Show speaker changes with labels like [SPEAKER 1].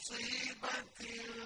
[SPEAKER 1] مُّصِيبَةٍ